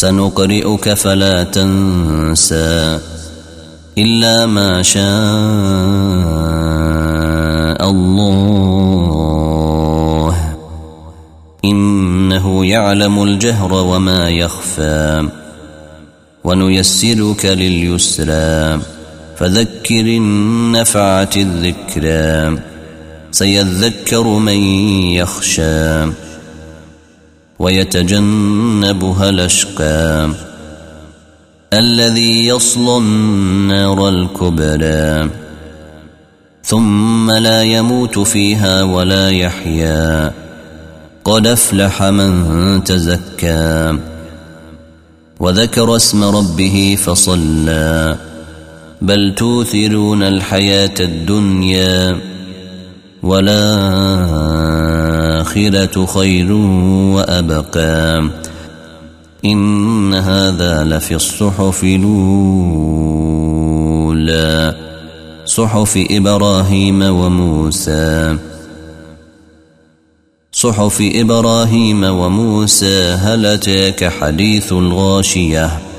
سنقرئك فلا تنسى إلا ما شاء الله. إنه يعلم الجهر وما يخفى ونيسرك لليسرى. فذكر النفعة الذكرى سيذكر من يخشى. ويتجنبها الاشقى الذي يصلى النار الكبرى ثم لا يموت فيها ولا يحيا قد أفلح من تزكى وذكر اسم ربه فصلى بل توثرون الحياة الدنيا والآخرة خير وأبقى. إن هذا لفي الصحف الأولى. صحف إبراهيم وموسى. صحف إبراهيم وموسى هل أتاك حديث الغاشية؟